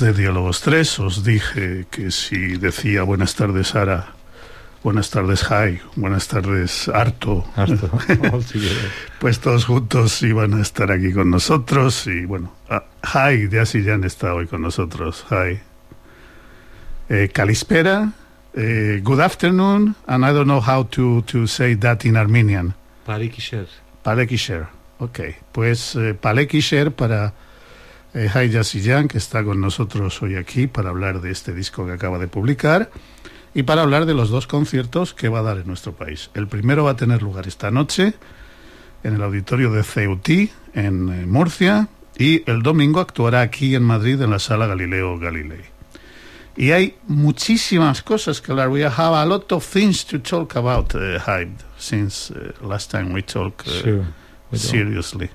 Desde Diálogos 3. Os dije que si decía buenas tardes Sara, buenas tardes Jai, buenas tardes Arto, Harto, pues todos juntos iban a estar aquí con nosotros y bueno, ah, Jai de Asiyan está hoy con nosotros. Jai. Eh, Kalispera, eh, good afternoon, and I don't know how to, to say that in Armenian. Parikisher. Palekisher. Ok, pues eh, Palekisher para eh, Jai Yassiyan, que está con nosotros hoy aquí para hablar de este disco que acaba de publicar y para hablar de los dos conciertos que va a dar en nuestro país. El primero va a tener lugar esta noche en el auditorio de CUT en eh, Murcia y el domingo actuará aquí en Madrid en la sala Galileo Galilei. Y hay muchísimas cosas que hablar. We have a lot of things to talk about, uh, Hyde, since uh, last time we talked uh, Sure. we don't- seriously.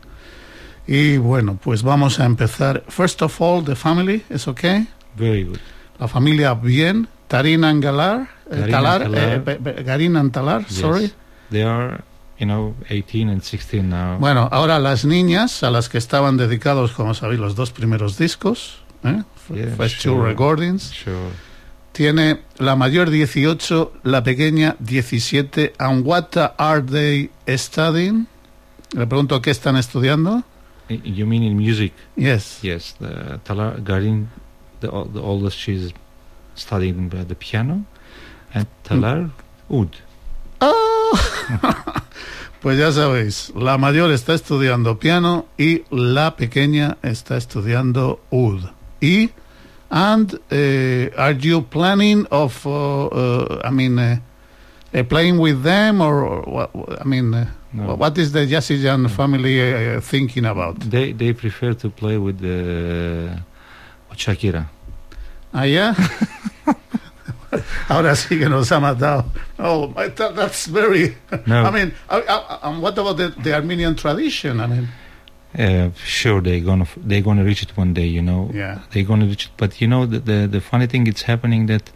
Y bueno, pues vamos a empezar. First of all, the family, ¿es okay? Very good. La familia bien. Tarin and Galar, eh, Talar, eh, Talar. Be- Be- Garin and Talar, Yes. sorry. They are, you know, 18 and 16 now. Bueno, ahora las niñas, a las que estaban dedicados, como sabéis, los dos primeros discos, ¿eh? Yeah, First two sure. recordings. Sure. Tiene la mayor 18, la pequeña 17. And what are they studying? Le pregunto qué están estudiando. Y- You mean in music? Yes. Yes. The Talar Garin, the, the oldest, she's studying the, the piano, and Talar oud. Ah. pues ya sabéis, la mayor está estudiando piano y la pequeña está estudiando oud. Y and eh, are you planning of uh, uh, I mean uh, uh, playing with them or what, I mean uh, No. what is the Yassijan family uh, thinking about? They they prefer to play with the with Shakira. Ah, ya. Ahora sí que nos ha matado. Oh, I that's very. No. I mean, I, I, and what about the, the Armenian tradition? I mean, Uh, sure, they're gonna they're gonna reach it one day. You know. yeah. they're going to reach it. But you know, the, the the funny thing it's happening that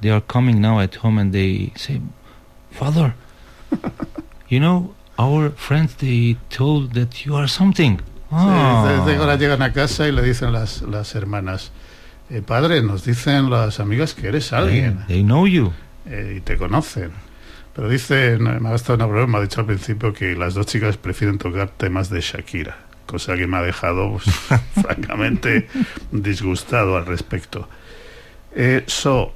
they are coming now at home and they say, "Father, you know, our friends they told that you are something." Sí, desde ahora Ah. llegan a casa y le dicen las, las hermanas, eh, padre, nos dicen las amigas que eres They, alguien they know you. eh, y te conocen. Pero dice, no, me ha gastado una broma, me ha dicho al principio que las dos chicas prefieren tocar temas de Shakira, cosa que me ha dejado pues, francamente disgustado al respecto. Eh, so,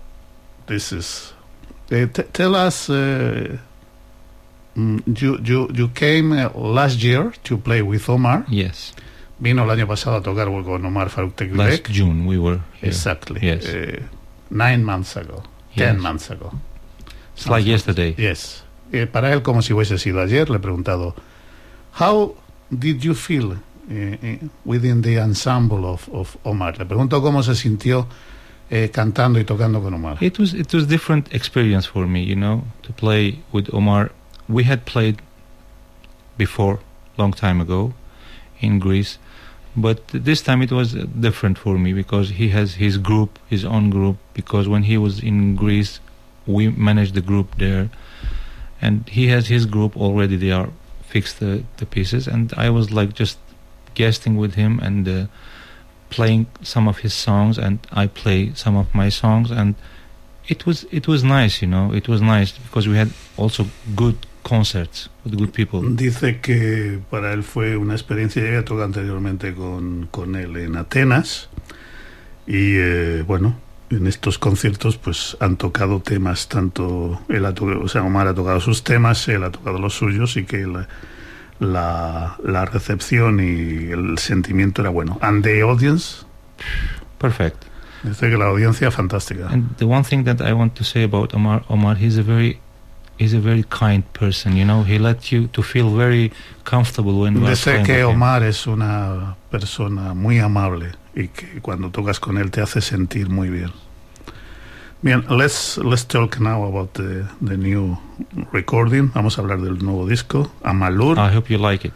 this is. eh, tell us, eh, mm, you, you, you came uh, last year to play with Omar. Yes. Vino el año pasado a tocar con Omar Farouk Last Tekbilek. June we were here. Exactly. Yes. Eh, nine months ago. Yes. Ten months ago. It's like yesterday. Yes. Eh, para él, como si hubiese sido ayer, le he preguntado, How did you feel eh, eh, within the ensemble of, of Omar? Le pregunto cómo se sintió eh, cantando y tocando con Omar. It was it was different experience for me, you know, to play with Omar. We had played before, long time ago, in Greece, But this time it was uh, different for me because he has his group, his own group. Because when he was in Greece, we managed the group there, and he has his group already. They are fixed the, the pieces, and I was like just guesting with him and uh, playing some of his songs, and I play some of my songs, and it was it was nice, you know. It was nice because we had also good concerts with good people. Dice que para él fue una experiencia, ya había tocado anteriormente con, con él en Atenas y eh, bueno, en estos conciertos pues han tocado temas tanto, él ha tocado, o sea, Omar ha tocado sus temas, él ha tocado los suyos y que la, la, la recepción y el sentimiento era bueno. And the audience, Perfect. dice que la audiencia fantástica. And the one thing that I want to say about Omar, Omar, he's a very he's a very kind person. You know, he lets you to feel very comfortable when you playing que. Omar es una persona muy amable y que cuando tocas con él te hace sentir muy bien. Bien, let's, let's talk now about the, the new recording. Vamos a hablar del nuevo disco, Amalur. I hope you like it.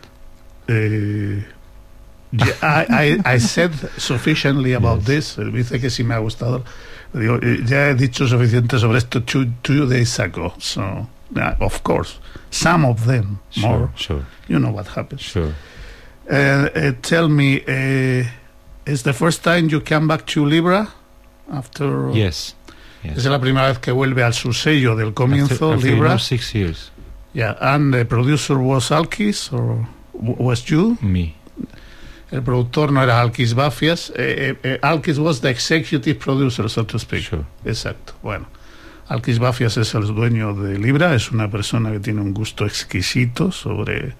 Eh, yeah, I, I, I said sufficiently about Yes. this. Eh, Dice que sí me ha gustado. Digo, eh, ya he dicho suficiente sobre esto two, two days ago. So, yeah, of course, some of them Sure, more. sure, You know what happens. sure. Uh, uh, tell me, uh, is the first time you come back to Libra after? Yes, yes. Es la primera vez que vuelve al su sello del comienzo, after, after, you Libra. know, six years, Yeah, and the producer was Alkis or was you? me. El productor no era Alkis Bafias. Eh, eh, eh, Alkis was the executive producer, so to speak. Sure. Exacto. Bueno, Alkis Bafias es el dueño de Libra, es una persona que tiene un gusto exquisito sobre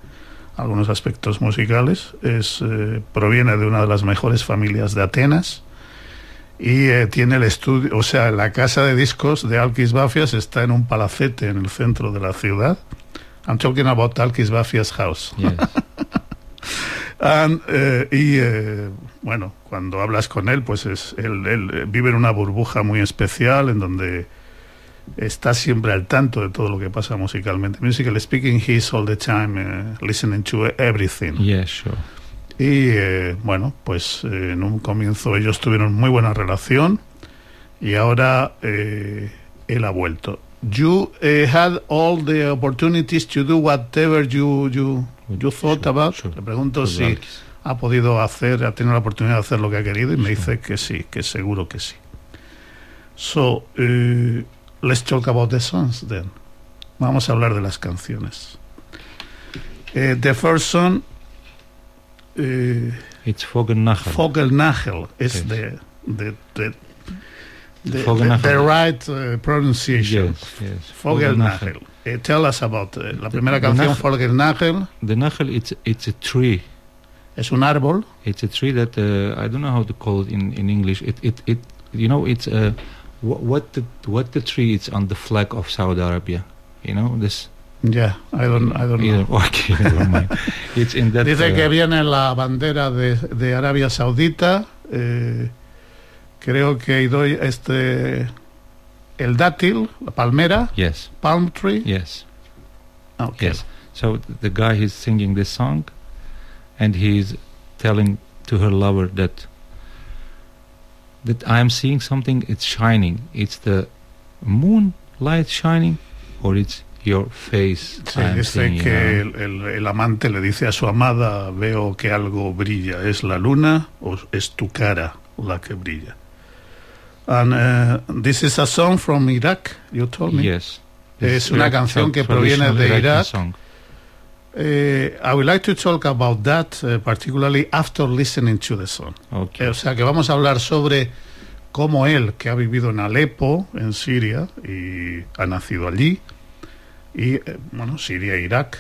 algunos aspectos musicales. Es, eh, proviene de una de las mejores familias de Atenas y eh, tiene el estudio, o sea, la casa de discos de Alkis Bafias está en un palacete en el centro de la ciudad. I'm talking about Alkis Bafias House. Yes. And, eh, y eh, bueno, cuando hablas con él, pues es, él, él, vive en una burbuja muy especial en donde está siempre al tanto de todo lo que pasa musicalmente. Musically speaking, he's all the time eh, listening to everything. yes, sure. Y eh, bueno, pues eh, en un comienzo ellos tuvieron muy buena relación y ahora eh, él ha vuelto. You eh, had all the opportunities to do whatever you you you thought Sure, about. sure. Le pregunto si ha podido hacer, ha tenido la oportunidad de hacer lo que ha querido y me dice que sí, que seguro que sí. So, eh, let's talk about the songs then. Vamos a hablar de las canciones. Eh, the first song, eh, It's Vogelnachel. Vogelnagel, is Yes. the, the, the, the, Vogelnagel. the right uh, pronunciation. yes, yes. Vogelnagel. Eh, tell us about eh, la primera the canción, Vogelnagel. The Nachel, it's it's a tree. Es un árbol. It's a tree that uh, I don't know how to call it in, in English. It it, it you know it's uh, what, what the what the tree is on the flag of Saudi Arabia. You know this. Yeah, I don't, I don't know. Okay. It's in that. Dice uh, que viene la bandera de, de Arabia Saudita. eh, creo que doy este el dátil, la palmera, Yes, palm tree. yes, okay. yes. So the guy he's singing this song, and he's telling to her lover that that I'm seeing something. It's shining. It's the moon light shining, or it's your face. Sí, dice que el, el- el amante le dice a su amada, veo que algo brilla, ¿es la luna o es tu cara la que brilla? And uh, this is a song from Iraq, you told me. Yes. Es It's una Iraq- canción que proviene de Irak. song. Eh, I would like to talk about that, uh, particularly after listening to the song. Okay. Eh, O sea, que vamos a hablar sobre cómo él, que ha vivido en Alepo, en Siria, y ha nacido allí, y eh, bueno, Siria e Irak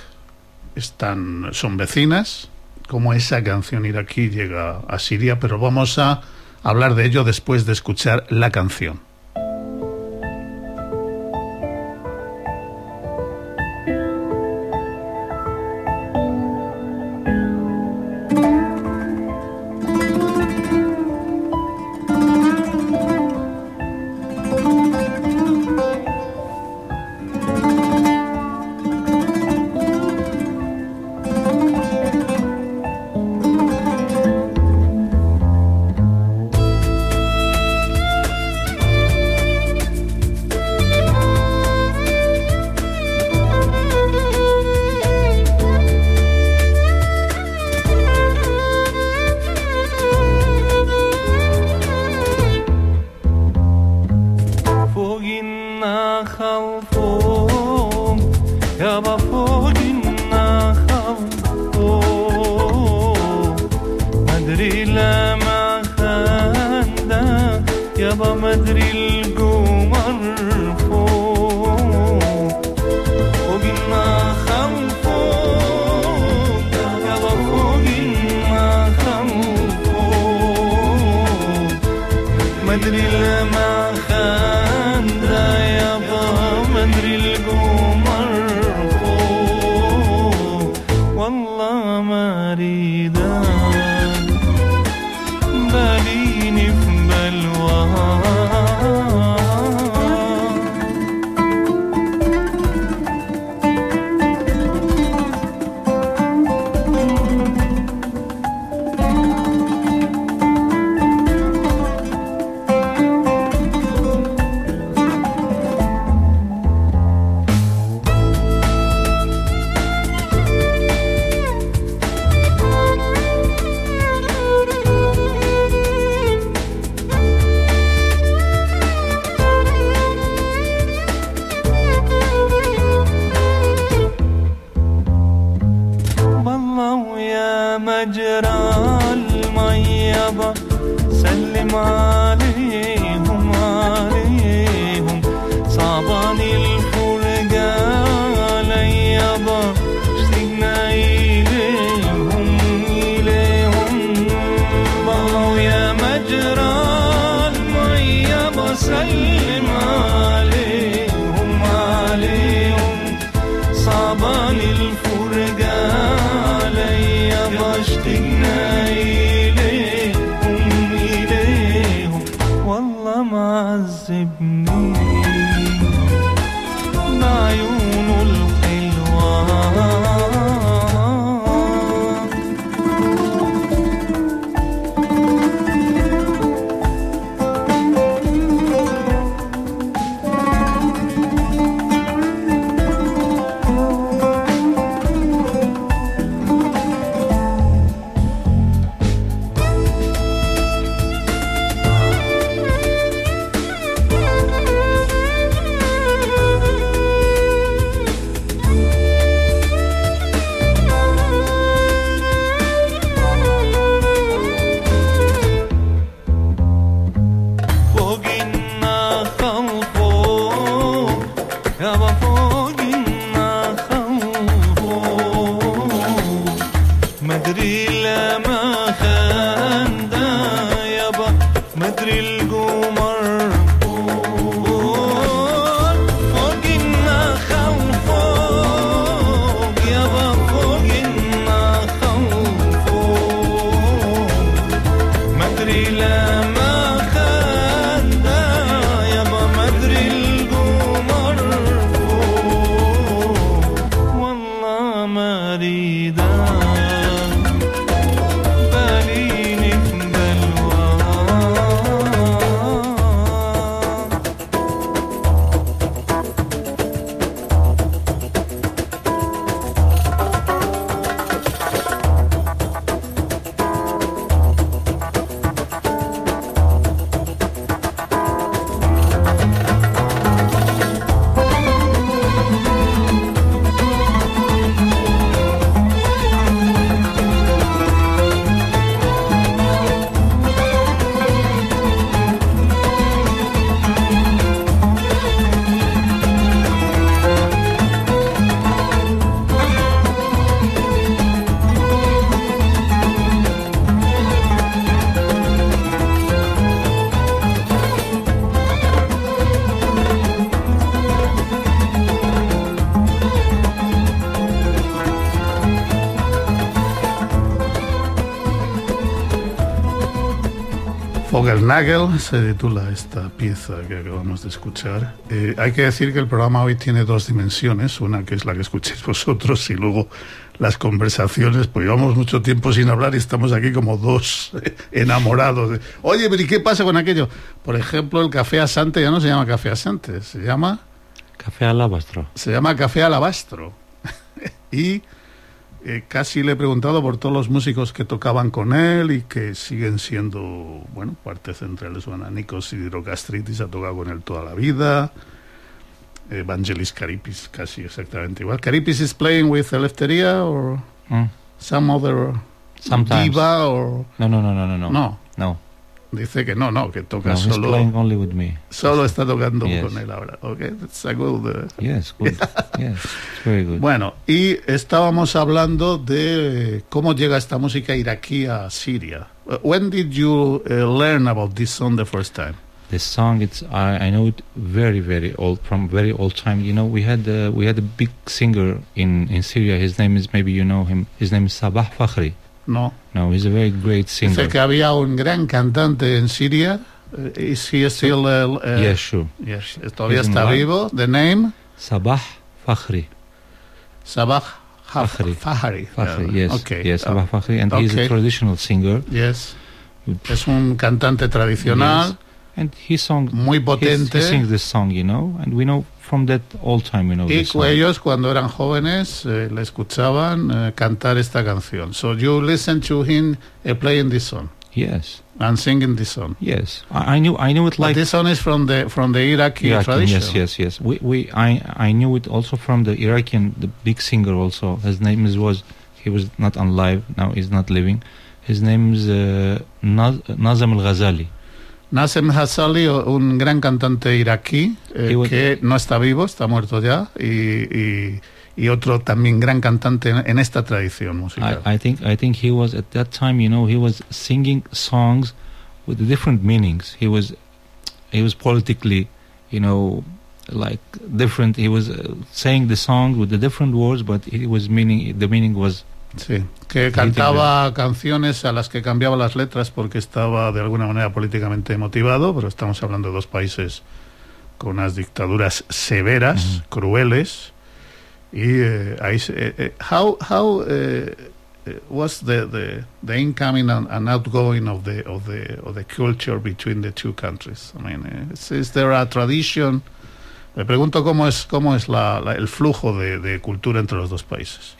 están, son vecinas, cómo esa canción iraquí llega a Siria, pero vamos a hablar de ello después de escuchar la canción. Fogel se titula esta pieza que acabamos de escuchar. Eh, hay que decir que el programa hoy tiene dos dimensiones, una que es la que escuchéis vosotros y luego las conversaciones, pues llevamos mucho tiempo sin hablar y estamos aquí como dos eh, enamorados. De, Oye, pero ¿y qué pasa con aquello? Por ejemplo, el café asante ya no se llama café asante, se llama Café alabastro. se llama café alabastro. y eh, casi le he preguntado por todos los músicos que tocaban con él y que siguen siendo, bueno, parte central de su. Nikos Sidrocastritis ha tocado con él toda la vida. Evangelis Caripis, casi exactamente igual. Caripis is playing with Eleftheria or Mm. some other Sometimes. diva o No, no, no, no, no, no. no. Dice que no, no, que toca No, he's solo playing only with me. solo está tocando Yes. con él ahora. Okay, that's a good. uh, Yes, good. yes, it's very good. Bueno, y estábamos hablando de cómo llega esta música iraquí a Siria. Uh, When did you uh, learn about this song the first time? The song, it's I, I know it very, very old, from very old time. You know, we had uh, we had a big singer in in Syria. His name is maybe you know him. His name is Sabah Fakhri. No. No, he's a very great singer. Dice que había un gran cantante en Siria. Uh, is he still? Uh, uh, yes, sure. yes, Todavía He's está vivo. The name Sabah Fakhri. Sabah Fakhri. Fahri. Fakhri, Uh, yes. Okay. Yes, Sabah Fakhri, and he's okay. a traditional singer. yes. Es un cantante tradicional, Yes. And he sung. muy He, potente. he sings this song, you know, and we know from that old time, you know. Y ellos cuando eran jóvenes eh, le escuchaban eh, cantar esta canción. So you listen to him eh, playing this song Yes, and singing this song. yes. I, I knew, I knew it But like this song is from the from the Iraqi Iraqi, tradition. yes, yes, yes. We, we, I, I knew it also from the Iraqian, the big singer also. His name is was, he was not alive now. He's not living. His name is uh, Naz, Nazam Al Ghazali. Nasem Hassali, un gran cantante iraquí eh, que no está vivo, está muerto ya, y, y, y otro también gran cantante en, en esta tradición musical. I, I think, I think he was at that time. You know, he was singing songs with different meanings. He was, he was politically, you know, like different. He was uh, saying the song with the different words, but it was meaning. The meaning was Sí, que cantaba canciones a las que cambiaba las letras porque estaba de alguna manera políticamente motivado, pero estamos hablando de dos países con unas dictaduras severas, crueles. Y eh, ahí se- eh, eh, how how eh, eh, was the, the the incoming and, and outgoing of the of the of the culture between the two countries? I mean, eh, is, is there a tradition? Me pregunto cómo es cómo es la, la- el flujo de, de cultura entre los dos países.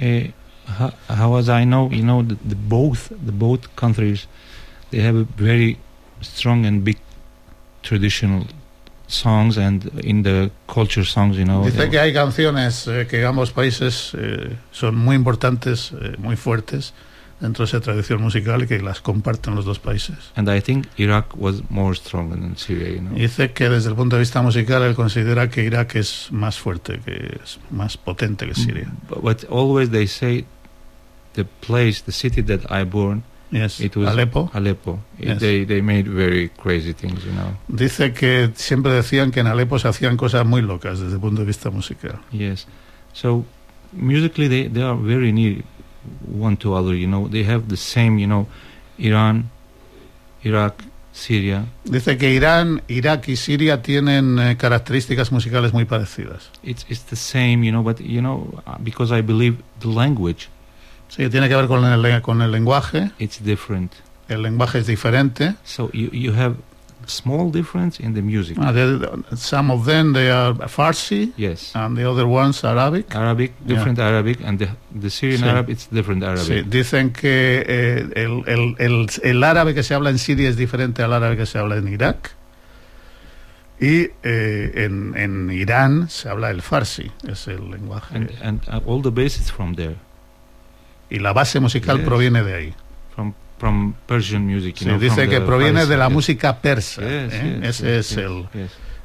How, how as I know, you know, the, the both the both countries, they have a very strong and big traditional songs, and in the culture songs, you know. Dice que hay canciones eh, que ambos países eh, son muy importantes, eh, muy fuertes dentro de esa tradición musical que las comparten los dos países. and I think Iraq was more strong than Syria, you know. Dice que desde el punto de vista musical él considera que Irak es más fuerte, que es más potente que Siria. But, but always they say, the place, the city that I born, Yes. it was Alepo. Aleppo. It- Yes. They they made very crazy things, you know. Dice que siempre decían que en Alepo se hacían cosas muy locas desde el punto de vista musical. Yes. So musically they, they are very near one to other, you know. They have the same, you know, Iran, Iraq, Syria. Dice que Irán, Irak y Siria tienen eh, características musicales muy parecidas. It's it's the same, you know, but you know, because I believe the language Sí, tiene que ver con el, con el lenguaje. it's different. El lenguaje es diferente. So you you have small difference in the music. They- some of them they are Farsi Yes. and the other ones Arabic. Arabic, Yeah. different Arabic, and the, the Syrian Sí. Arab, it's different Sí, Arabic. dicen que eh, el, el- el- el árabe que se habla en Siria es diferente al árabe que se habla en Irak. Y eh, en, en Irán se habla el Farsi, es el lenguaje. And, and uh, all the bases from there, y la base musical Yes. proviene de ahí. from from Persian music. Sí, know, dice que the proviene Farsi, de la yes. música persa. Yes, ¿eh? yes, Ese es el,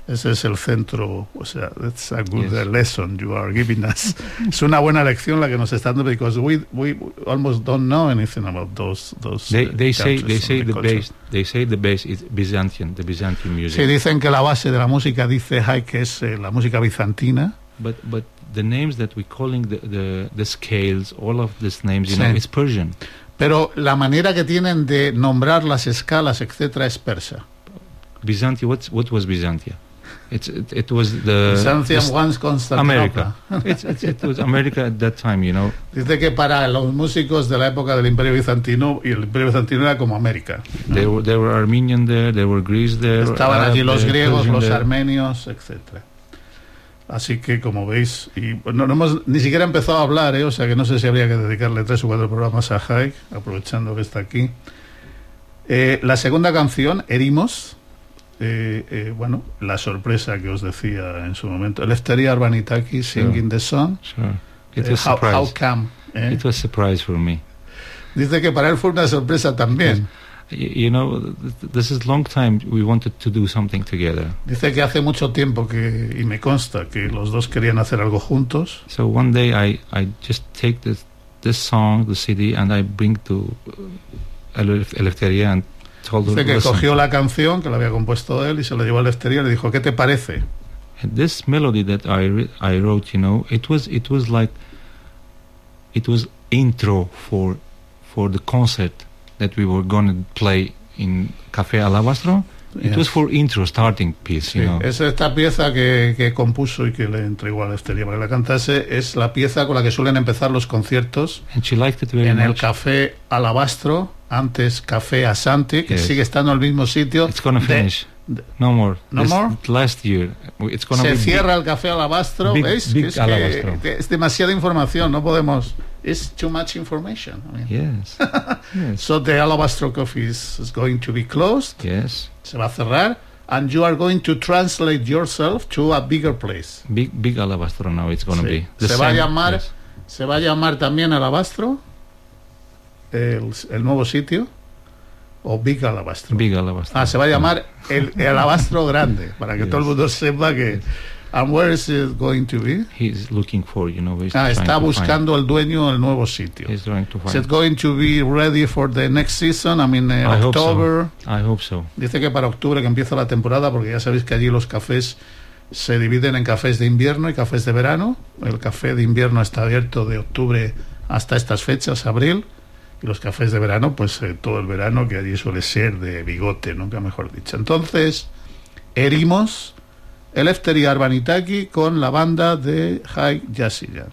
ese es el centro. O sea, that's a good lesson you are giving us. es una buena lección la que nos está dando because we we almost don't know anything about those those. They uh, they say they say the culture. bass they say the bass is Byzantine, the Byzantine music. Sí, dicen que la base de la música dice Hay que es eh, la música bizantina. But but the names that we calling the the, the scales, all of these names, you know, Sí. it's Persian. Pero la manera que tienen de nombrar las escalas, etcétera, es persa. Byzantium. What's what was Byzantium? It's it, it was the, Byzantium once Constantinople. America. it's, it was America at that time, you know. Dice que para los músicos de la época del Imperio Bizantino, y el Imperio Bizantino era como América. ¿no? There were there were Armenian there, there were Greece there. Estaban allí los there, griegos, Persian los armenios, etcétera. Así que, como veis, y no, no hemos ni siquiera empezado a hablar, ¿eh? o sea que no sé si habría que dedicarle tres o cuatro programas a Haik, aprovechando que está aquí. Eh, la segunda canción, Erimos, eh, eh, bueno, la sorpresa que os decía en su momento, Lefteri Arbanitaki singing the song. Sure. It Eh, was how, how surprise. come? eh? It was surprise for me. Dice que para él fue una sorpresa también. You know, this is long time we wanted to do something together. Dice que hace mucho tiempo que, y me consta, que los dos querían hacer algo juntos. So one day I, I just take this this song, the CD, and I bring to uh, Elef- Eleftheria and told her, Dice que "Listen, cogió la canción que la había compuesto él y se la llevó al exterior y le dijo, ¿qué te parece? this melody that I I wrote, you know, it was it was like it was intro for for the concert that we were going to play in Café Alabastro. It Yes. was for intro, starting piece, Sí, you know. es esta pieza que, que compuso y que le entregó al exterior para que la cantase. Es la pieza con la que suelen empezar los conciertos And she liked it very en el much. Café Alabastro, antes Café Asante, que Yes. sigue estando en el mismo sitio. It's gonna de- finish. de- No more. No This- more? Last year, it's gonna se be big. cierra el café alabastro, big- ¿veis? big Que es, que- alabastro. que es demasiada información, no podemos. It's too much information. I mean. Yes. yes. So the alabastro coffee is, is going to be closed, yes. se va a cerrar, and you are going to translate yourself to a bigger place. Big big alabastro now it's gonna Sí. be. The Se va a llamar- yes. Se va a llamar también alabastro, el, el nuevo sitio, o Big Alabastro. Big alabastro. Ah, se va a llamar el, el alabastro grande, para que Yes. todo el mundo sepa que... And where is it going to be? He's looking for, you know, he's Ah, está buscando el dueño el nuevo sitio. He's trying to Is find. it going to be ready for the next season? I mean, uh, I hope so. October. I hope so. Dice que para octubre que empieza la temporada, porque ya sabéis que allí los cafés se dividen en cafés de invierno y cafés de verano. El café de invierno está abierto de octubre hasta estas fechas, abril. Y los cafés de verano, pues eh, todo el verano, que allí suele ser de bigote, nunca mejor dicho. Entonces, herimos el Efteri Arbanitaki con la banda de High Yassiyan.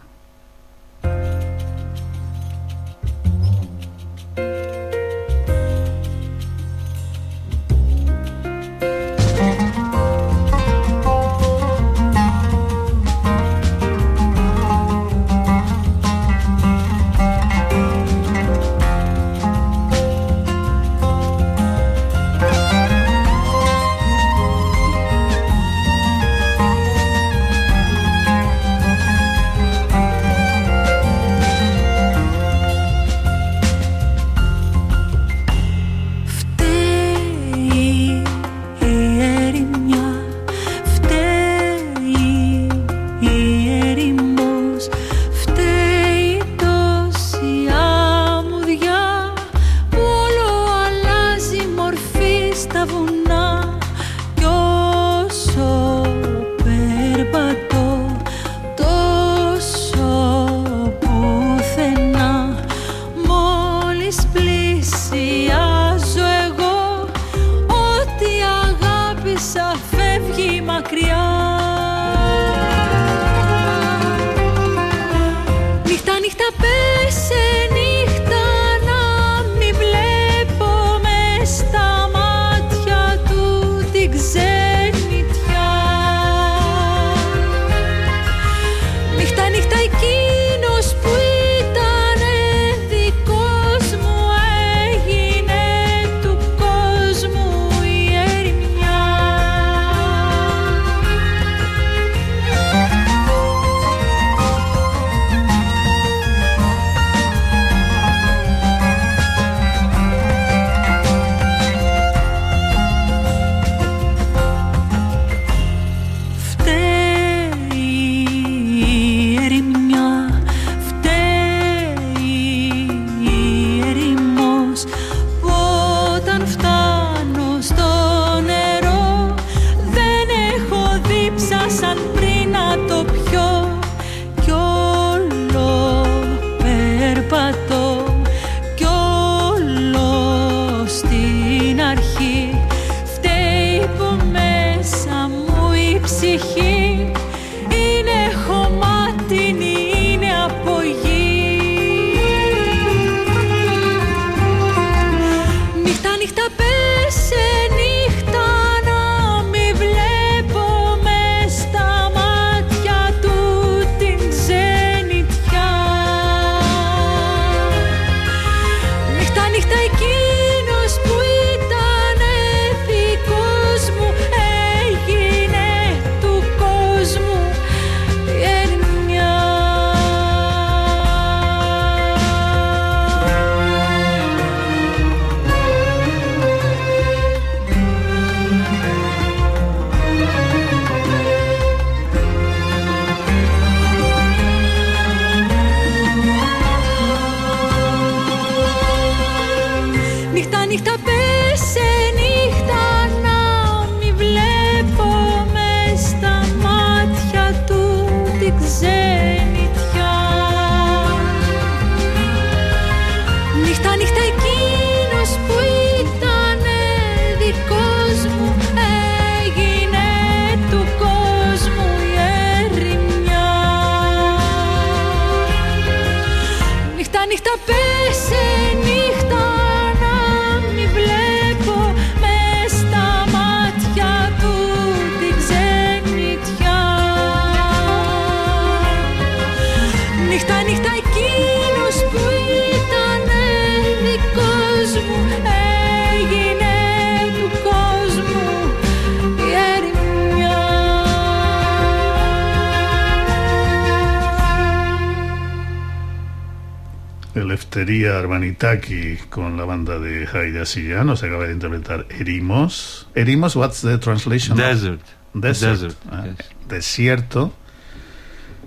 Leftería Armanitaki con la banda de Haida Sillán. Nos acaba de interpretar Erimos. Erimos, what's the translation? Desert. Desert. Desert, Ah, yes. Desierto.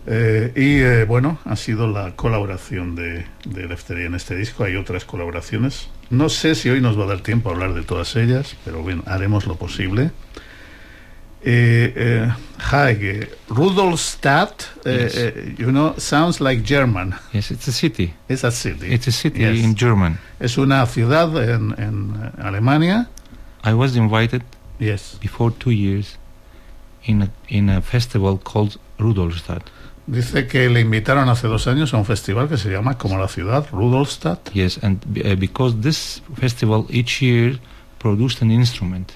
Eh, y eh, bueno, ha sido la colaboración de, de Leftería en este disco. Hay otras colaboraciones. No sé si hoy nos va a dar tiempo a hablar de todas ellas, pero bueno, haremos lo posible. Eh, eh, Rudolstadt, eh, Yes. you know, sounds like German. Yes, it's a city. It's a city. It's a city Yes. in German. Es una ciudad en, en Alemania. I was invited Yes. before two years in a, in a festival called Rudolstadt. Dice que le invitaron hace dos años a un festival que se llama como la ciudad, Rudolstadt. Yes, and uh, because this festival each year produced an instrument.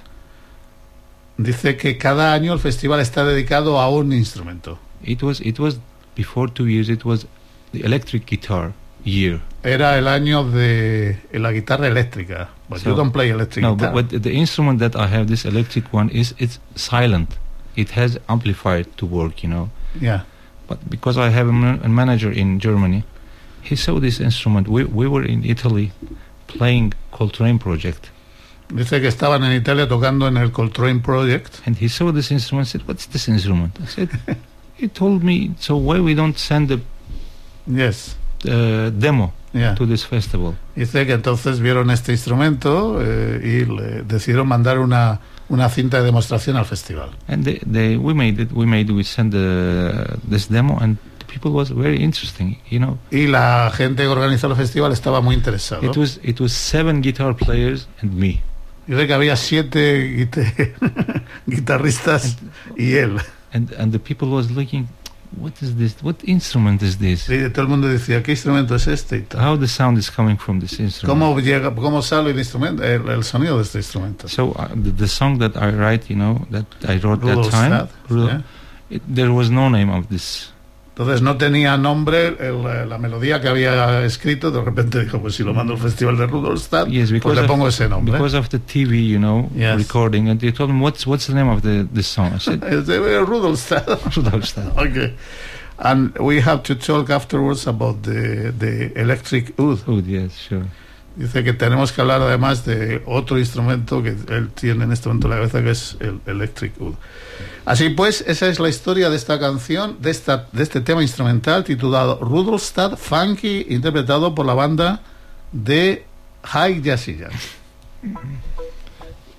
Dice que cada año el festival está dedicado a un instrumento. It was it was before two years. It was the electric guitar year. Era el año de la guitarra eléctrica. But So- you don't play electric No, guitar. but, but the instrument that I have, this electric one, is it's silent. It has amplifier to work, you know. Yeah. But because I have a, man- a manager in Germany, he saw this instrument. We we were in Italy playing Coltrane project, Dice que estaban en Italia tocando en el Coltrane Project. and he saw this instrument. Said, "What's this instrument?" I said, "He told me. So why we don't send the Yes. uh, demo Yeah. to this festival?" Dice que entonces vieron este instrumento eh, y le decidieron mandar una, una cinta de demostración al festival. And they, they we made it. We made we sent the this demo, and the people was very interesting. You know, Y la gente que organizó el festival estaba muy interesada. it was it was seven guitar players and me. Dice que había siete guite- guitarristas y él. and and the people was looking what is this what instrument is this Y todo el mundo decía, ¿qué instrumento es este? Y tal. how the sound is coming from this instrument ¿Cómo, llega, ¿Cómo sale el, instrumento, el, el sonido de este instrumento? so uh, the, the song that i write you know that i wrote that time Rudolstadt, Rudol- ¿eh? it, there was no name of this Entonces no tenía nombre el- la melodía que había escrito. De repente dijo, pues si lo mando al festival de Rudolstadt, yes pues le of, pongo ese nombre. because of the tv you know Yes. recording and they told me what's what's the name of the this song i said Es de Rudolstadt. Rudolstadt. okay. And we have to talk afterwards about the, the electric oud. oh yes sure Dice que tenemos que hablar además de otro instrumento que él tiene en este momento en la cabeza, que es el electric oud. Así pues, esa es la historia de esta canción, de, esta, de este tema instrumental titulado Rudolstadt Funky, interpretado por la banda de High Jazz.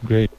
great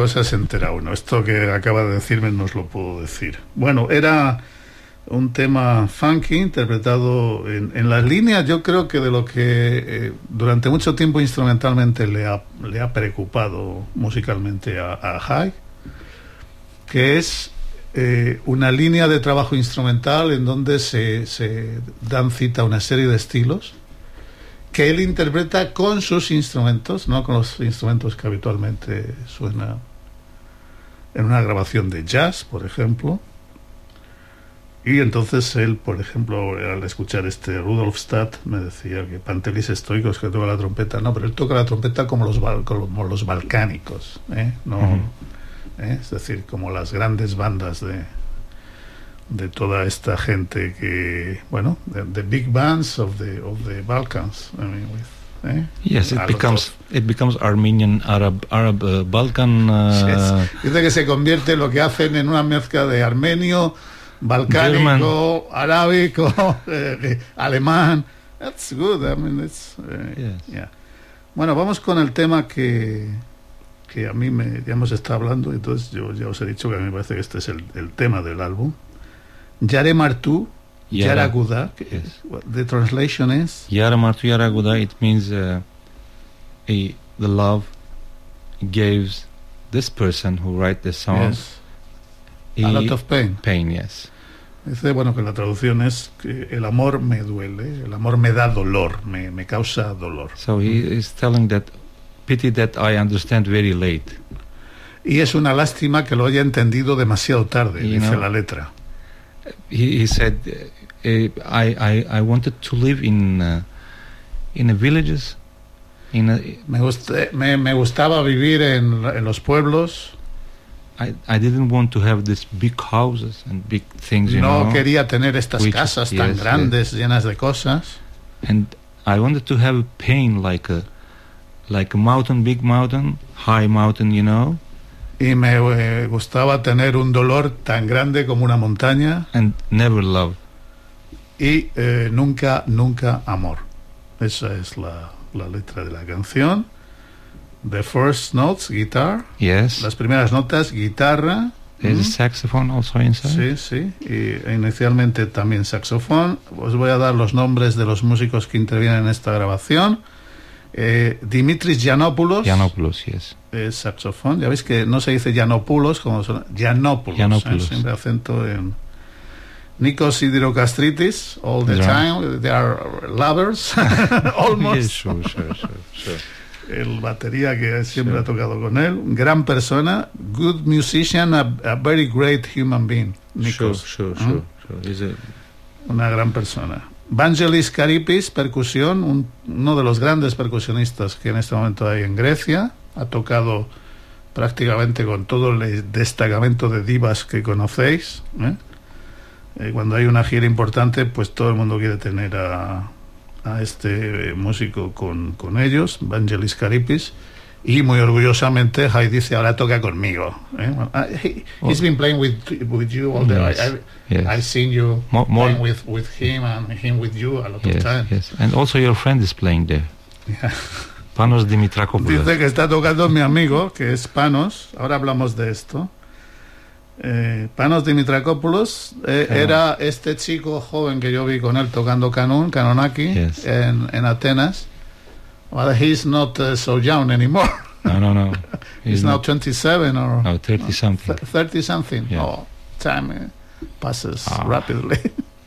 cosas se entera uno. Esto que acaba de decirme no lo puedo decir. Bueno, era un tema funky interpretado en, en las líneas, yo creo que de lo que eh, durante mucho tiempo instrumentalmente le ha, le ha preocupado musicalmente a, a High, que es eh, una línea de trabajo instrumental en donde se, se dan cita a una serie de estilos que él interpreta con sus instrumentos, no con los instrumentos que habitualmente suena en una grabación de jazz, por ejemplo. Y entonces él, por ejemplo, al escuchar este Rudolf Stadt, me decía que Pantelis Stoicos que toca la trompeta, no, pero él toca la trompeta como los, como los balcánicos, ¿eh? No. ¿eh? es decir, como las grandes bandas de, de toda esta gente que, bueno, the, the big bands of the, of the Balkans, I mean, with, ¿eh? Yes, it becomes it becomes Armenian, Arab, Arab, uh, Balkan. Uh, Yes. Dice que se convierte lo que hacen en una mezcla de armenio, balcánico, arábico, eh, alemán. That's good. I mean, it's, eh, Yes. yeah. Bueno, vamos con el tema que, que a mí me, ya hemos estado hablando, entonces yo ya os he dicho que a mí me parece que este es el, el tema del álbum. Yare Martu, Yara- Yaraguda, Yes. the translation is Yara Martu Yara Guda, it means uh, a, the love gives this person who write the song yes, a lot of pain. pain, yes. Dice, bueno, que la traducción es que el amor me duele, el amor me da dolor, me, me causa dolor. So he is telling that pity that I understand very late. Y es una lástima que lo haya entendido demasiado tarde, You dice know. la letra. He, he said, uh, I, I I wanted to live in uh, in the villages, in a, Me, gust- me, me gustaba vivir en, en los pueblos, I, I didn't want to have these big houses and big things, you no know. quería tener estas Which- casas tan yes, grandes, llenas de cosas. and I wanted to have a pain like a like a mountain, big mountain, high mountain, you know, Y me eh, gustaba tener un dolor tan grande como una montaña and never love. y eh, nunca, nunca amor. Esa es la, la letra de la canción. The first notes, guitar. Yes, Las primeras notas, guitarra. there's ¿Mm? a saxophone also inside. Sí, sí. Y inicialmente también saxofón. Os voy a dar los nombres de los músicos que intervienen en esta grabación. Eh, Dimitris Giannopoulos Yiannopoulos, yes. Es saxofón. Ya veis que no se dice Giannopoulos como suena. Giannopoulos. Giannopoulos. ¿eh? Siempre acento en. Nikos Hydrocastritis, all the time. They are lovers. Almost. Yes, sure, sure, sure, el batería que siempre ha tocado con él, gran persona, good musician, a, a very great human being. Nikos, ¿eh? a una gran persona. Vangelis Karipis, percusión, un- uno de los grandes percusionistas que en este momento hay en Grecia, ha tocado prácticamente con todo el destacamento de divas que conocéis. ¿eh? Eh, cuando hay una gira importante, pues todo el mundo quiere tener a, a este eh, músico con, con ellos, Vangelis Karipis. Y muy orgullosamente, Jai dice, ahora toca conmigo. ¿eh? Well, uh, he, he's been playing with, with you all the Yes, I- I- yes. I've seen you More- more- playing with, with him and him with you a lot of yes, times. yes. And also your friend is playing there. Yeah. Panos Dimitrakopoulos. Dice que está tocando mi amigo, que es Panos. Ahora hablamos de esto. Eh, Panos Dimitrakopoulos eh, era este chico joven que yo vi con él tocando canún, Kanonaki, Yes. en, en Atenas. Well, he's not uh, so young anymore. No, no, no. He's, He's now not. 27 or No, 30 something. 30 something. Yeah. Oh, time eh, passes Ah. rapidly.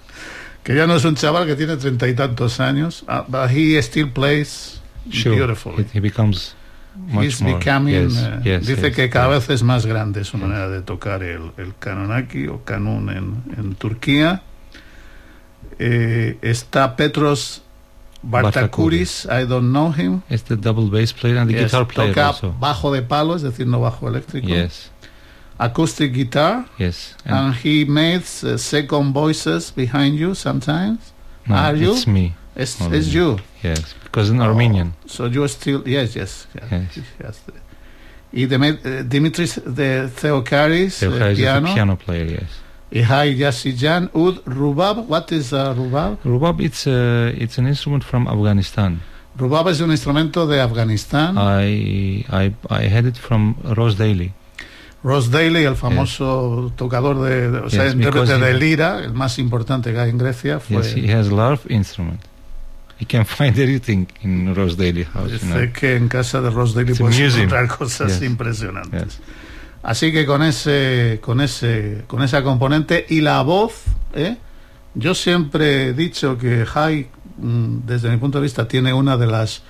que ya no es un chaval que tiene treinta y tantos años, uh, but he still plays Sure. He, he becomes much He's more. becoming, yes, eh, yes, dice yes, que cada yes. vez es más grande su Yes. manera de tocar el, el kanonaki o kanun en, en Turquía. Eh, está Petros Bartakouris, I don't know him. It's the double bass player and the Yes, guitar player toca also. bajo de palo, es decir, no bajo eléctrico. Yes, Acoustic guitar, yes. And and he makes uh, second voices behind you sometimes. no, are you? it's me. It's, Oh, it's you. Yes, because in Oh, Armenian. So you're still yes, yes. yes, Yes. yes. Eh, Dimitris de Theokaris, eh, Theocharis is a piano. piano player. Yes. Y Hai Yassijan Ud Rubab. What is uh, Rubab? Rubab, it's uh, it's an instrument from Afghanistan. Rubab es un instrumento de Afganistán. I, I, I had it from Ross Daly. Ross Daly, el famoso tocador de, o sea, Yes, intérprete he- de lira, el más importante que hay en Grecia, fue. Yes, he has a lot of instrument. You can find everything in Ross Daly house. You know. Sé que en casa de Ross Daly puedes encontrar cosas Yes. impresionantes. Yes. Así que con ese, con ese, con esa componente y la voz, ¿eh? yo siempre he dicho que Jai, mm, desde mi punto de vista, tiene una de las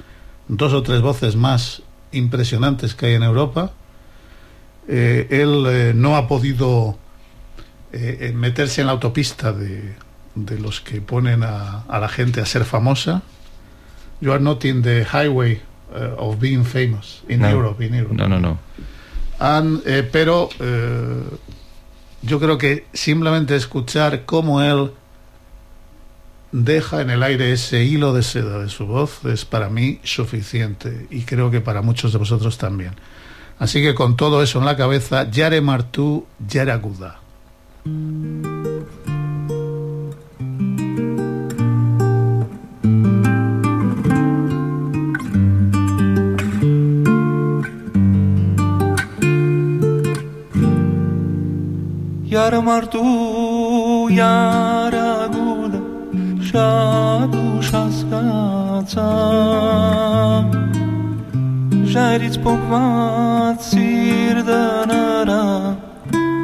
dos o tres voces más impresionantes que hay en Europa. Eh, él eh, no ha podido eh, eh, meterse en la autopista de, de los que ponen a, a la gente a ser famosa. You are not in the highway uh, of being famous in No. Europe. In Europe. No, no, no. Han, eh, pero eh, yo creo que simplemente escuchar cómo él deja en el aire ese hilo de seda de su voz es para mí suficiente y creo que para muchos de vosotros también. Así que con todo eso en la cabeza, Yare Martú, Yare Aguda. iar martu, iar agudă, și-adușa scața. Žaric pokvat sirdanara,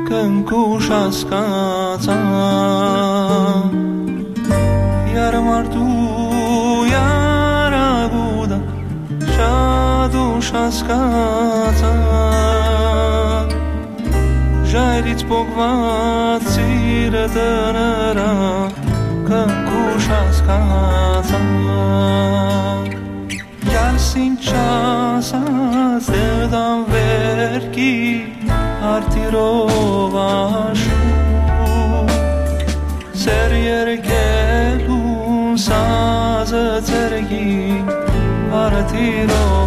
câncușa scața. Iar martu, iar agudă, și-adușa scața. 복마치르드느라 کنگوشاسکازا یاسین چاس از دلدم ورگی آرتی رو واشو سریر گلون ساز ترگی آرتی رو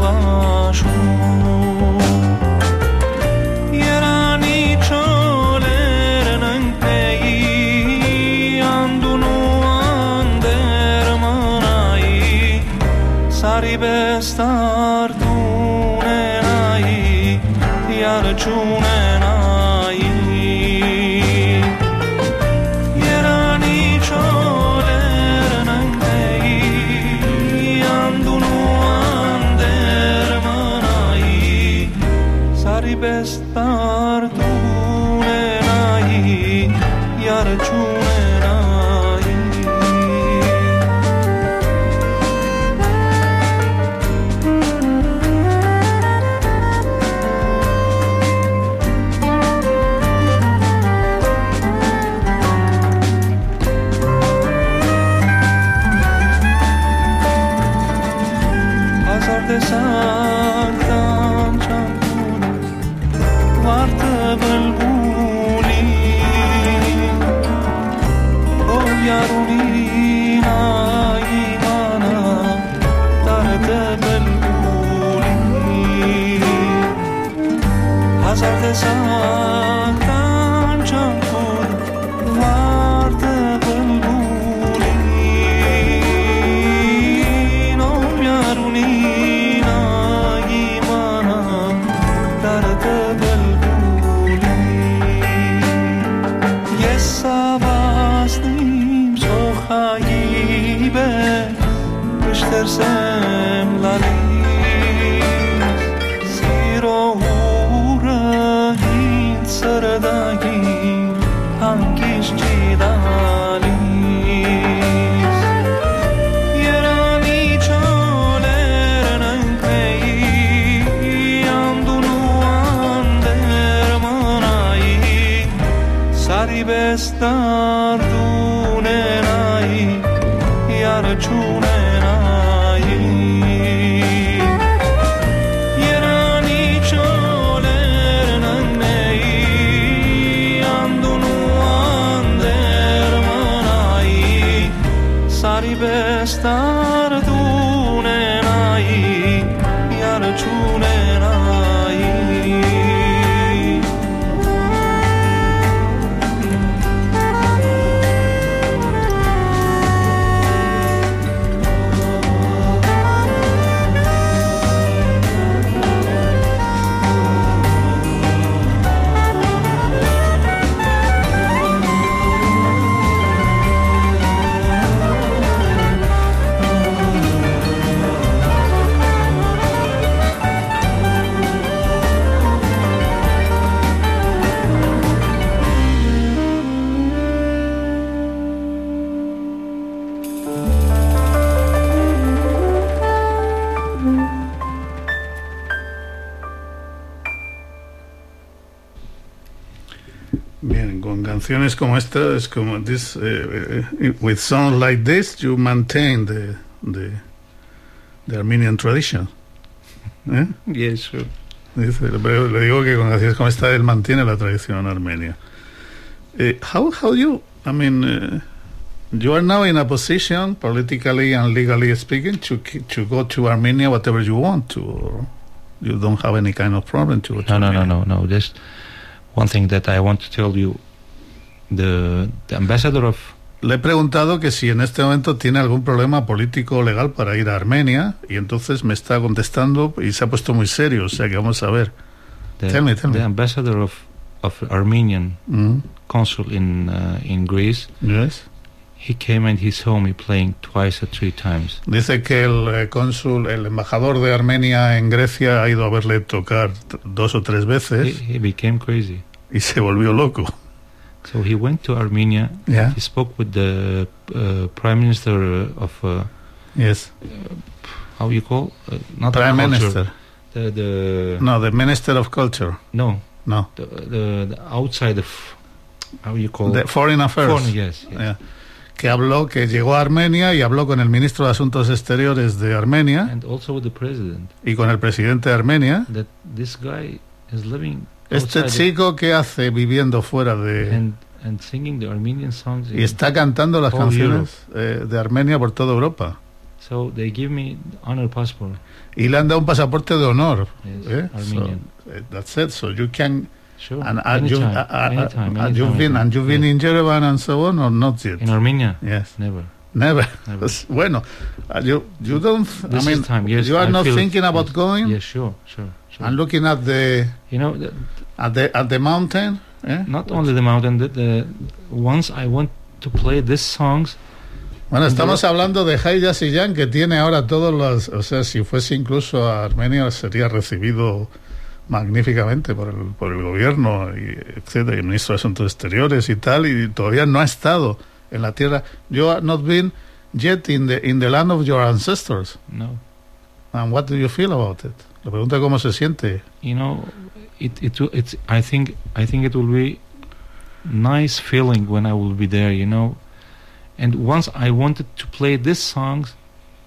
of the sun. Canciones como esta es como this eh, with songs like this you maintain the the, the Armenian tradition. ¿Eh? Yes, sure. Dice, le, le digo que con canciones como esta él mantiene la tradición Armenia. Eh, how how you I mean uh, you are now in a position politically and legally speaking to to go to Armenia whatever you want to or you don't have any kind of problem to go to No, no, no, no, no. There's one thing that I want to tell you. The the ambassador of Le he preguntado que si en este momento tiene algún problema político o legal para ir a Armenia y entonces me está contestando y se ha puesto muy serio, o sea que vamos a ver. the, Tell me, tell me. the ambassador of of Armenian Mm, consul in uh, in Greece. yes. He came and he saw me playing twice or three times. Dice que el eh, cónsul, el embajador de Armenia en Grecia ha ido a verle tocar dos o tres He, veces he became crazy. y se volvió loco. So he went to Armenia. Yeah. He spoke with the uh, prime minister of uh, Yes. how you call uh, not Prime Minister. The, the No, the Minister of Culture. no No. the, the, the outside of how you call The Foreign Affairs. Foreign, yes, yes. Yeah. Que habló, que llegó a Armenia y habló con el ministro de Asuntos Exteriores de Armenia and also with the president. y con el presidente de Armenia. That this guy is living Este chico que hace viviendo fuera de... and and singing the Armenian songs. Y está cantando las canciones eh, de Armenia por toda Europa. so they give me honor passport. Y le han dado un pasaporte de honor. Yes, eh, Armenian. eh, that's it. So you can... Sure. And, uh, anytime, you've been, and you've been Yes. in Yerevan and so on, or not yet? in Armenia. Yes. Never. Never. Never. bueno, uh, you, you don't... This I mean, is time. Yes, you are I not thinking about yes, going Yes, sure, sure, sure. and looking at the, you know, the, at the, at the mountain? eh? not only the mountain. The, the once I want to play these songs, Bueno, estamos hablando de Haida Siyan, que tiene ahora todos los... O sea, si fuese incluso a Armenia, sería recibido magníficamente por el, por el gobierno, y etcétera, y el ministro de Asuntos Exteriores y tal, y todavía no ha estado en la tierra. You have not been yet in the, in the land of your ancestors. no, And what do you feel about it? Le pregunta cómo se siente. you know, it it it's. I think I think it will be nice feeling when I will be there. You know, and once I wanted to play these songs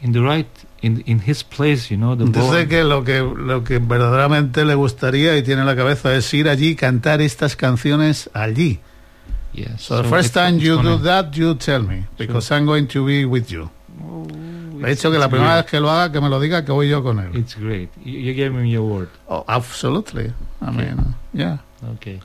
in the right in in his place. You know, the Dice que lo que lo que verdaderamente le gustaría y tiene en la cabeza es ir allí y cantar estas canciones allí. Yes. So, the first time you do that, you tell me, because I'm going to be with you. Oh, Le he dicho que la primera great. vez que lo haga, que me lo diga, que voy yo con él. It's great. You, you gave me your word. Oh, absolutely. I Okay. mean, yeah. Okay.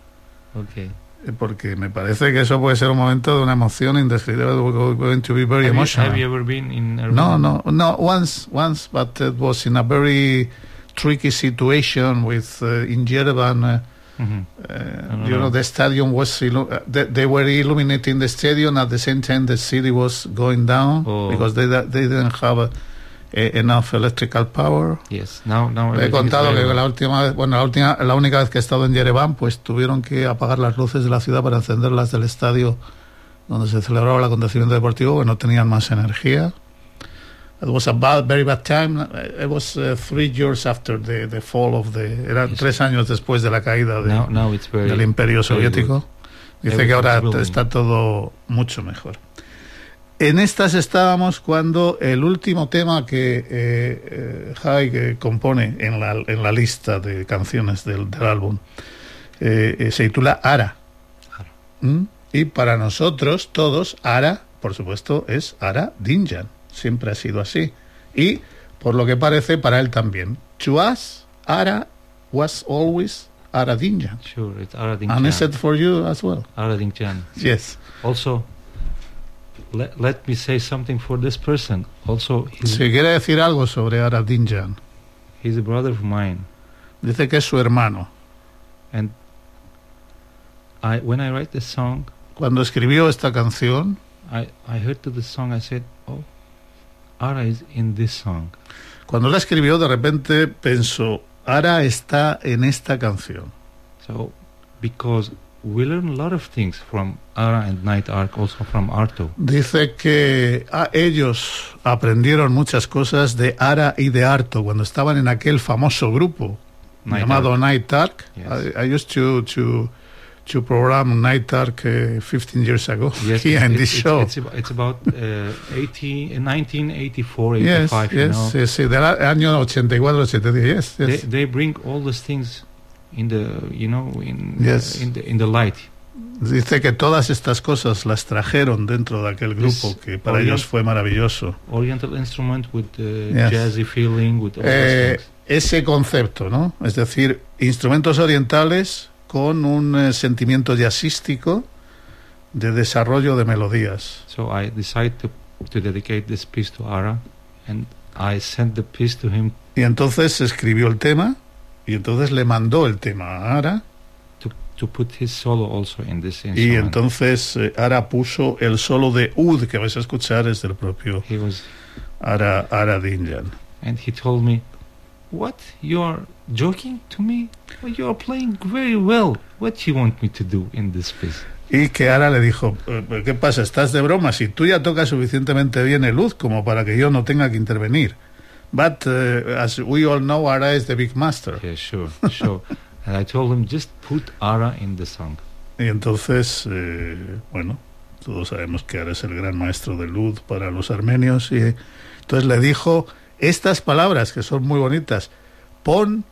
Okay. Eh, Porque me parece que eso puede ser un momento de una emoción indescriptible. We're going to be very have, you, emotional. have you ever been in No, Armenia? no, no. Once, once, but it was in a very tricky situation with uh, in Yerevan. Uh, Mhm. uh, you no. know, the stadium was they, they were illuminating the stadium at the same time the city was going down Oh. because they they didn't have eh, enough electrical power. Yes. Now, now Le he contado que la última vez, bueno, la última, la única vez que he estado en Yerevan, pues tuvieron que apagar las luces de la ciudad para encenderlas del estadio donde se celebraba el acontecimiento deportivo, que no tenían más energía. It was a bad, very bad time. It was uh, three years after the, the fall of the. Tres años después de la caída de- now, now it's very. del Imperio very Soviético. Dice que ahora está todo mucho mejor. En estas estábamos cuando el último tema que eh, eh, que compone en la, en la lista de canciones del, del álbum eh, eh, se titula Ara. Ara. ¿Mm? Y para nosotros todos, Ara, por supuesto, es Ara Dinjan. Siempre ha sido así. Y, por lo que parece, para él también. To us, Ara was always Ara Dinjan. Sure, it's Aradin And is Chan. it for you as well? Aradin Chan. Yes. Also, let, let me say something for this person. Also, Si quiere decir algo sobre Ara Dinjan, he's a brother of mine. dice que es su hermano. And I, when I write this song, Cuando escribió esta canción, I, I heard to the song, I said, Ara is in this song. cuando la escribió, de repente pensó, Ara está en esta canción. So, because we learn a lot of things from Ara and Night Ark, also from Arto. Dice que ah, ellos aprendieron muchas cosas de Ara y de Arto cuando estaban en aquel famoso grupo Night llamado Ark. Night Ark. Yes. I, I used to, to, to program Night Arc uh, 15 years ago Yes, here in this it's, show. It's, about, it's about uh, 80, uh, 1984, yes, 85, you yes, know. sí, sí, del año 84, 85, yes, They, yes. they bring all these things in the, you know, in, Yes. uh, in, the, in the light. Dice que todas estas cosas las trajeron dentro de aquel grupo, Yes. que para Orient- ellos fue maravilloso. Oriental instrument with uh, Yes. jazzy feeling, with all Eh, ese concepto, ¿no? Es decir, instrumentos orientales con un eh, sentimiento jazzístico de desarrollo de melodías. So I decided to, to dedicate this piece to Ara, and I sent the piece to him Y entonces escribió el tema y entonces le mandó el tema a Ara to, to put his solo also in this y entonces eh, Ara puso el solo de Ud que vais a escuchar es del propio he was, Ara, Ara Dinjan. and he told me, "What? You are joking to me? Well, you are playing very well. What you want me to do in this piece?" Y que Ara le dijo, "Eh, ¿qué pasa? ¿Estás de broma? Si tú ya tocas suficientemente bien el Ud como para que yo no tenga que intervenir. But eh, as we all know, Ara is the big master. Yeah, sure, sure. And I told him, "Just put Ara in the song." Y entonces, eh, bueno, todos sabemos que Ara es el gran maestro del Lud para los armenios. Y entonces le dijo estas palabras que son muy bonitas. Pon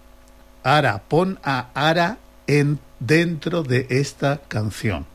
Ara, pon a Ara en, dentro de esta canción.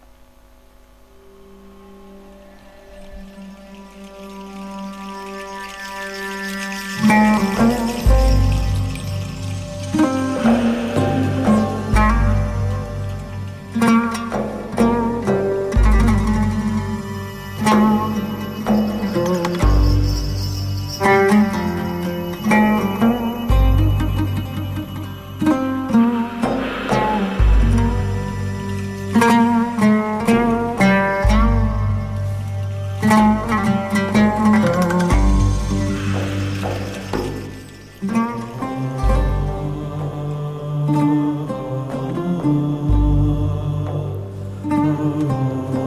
Lord.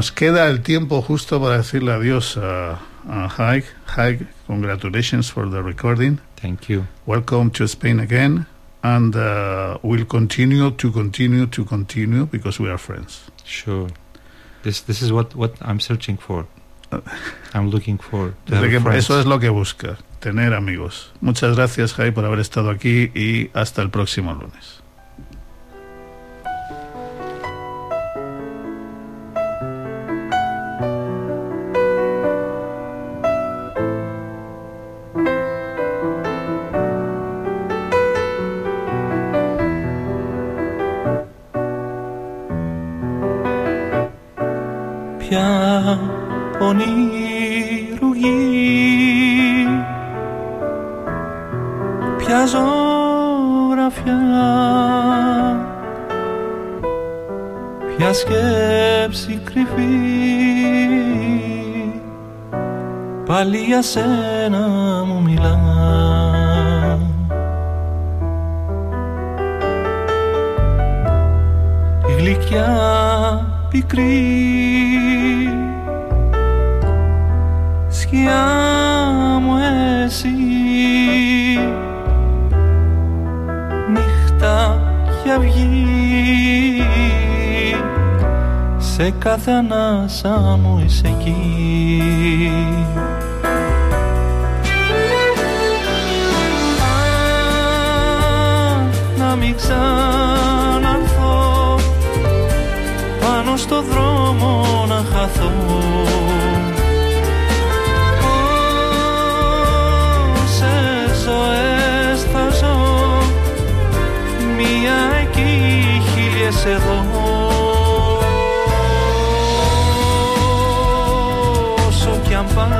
Nos queda el tiempo justo para decirle adiós a, a Haig. Haig, congratulations for the recording. Thank you. Welcome to Spain again. And uh, we'll continue to continue to continue because we are friends. Sure. This this is what what I'm searching for. I'm looking for. To Desde have que- friends. eso es lo que busca, tener amigos. Muchas gracias, Jai, por haber estado aquí y hasta el próximo lunes. Ονείρου γη πια ζωγραφιά πια σκέψη κρυφή. Πάλι για σένα μου μιλά. Η γλυκιά πικρή σε κάθε ανάσα μου είσαι εκεί. Α, να μην ξαναρθώ πάνω στο δρόμο να χαθώ. Πόσες ζωές θα ζω Μία εκεί, χίλιες εδώ champán.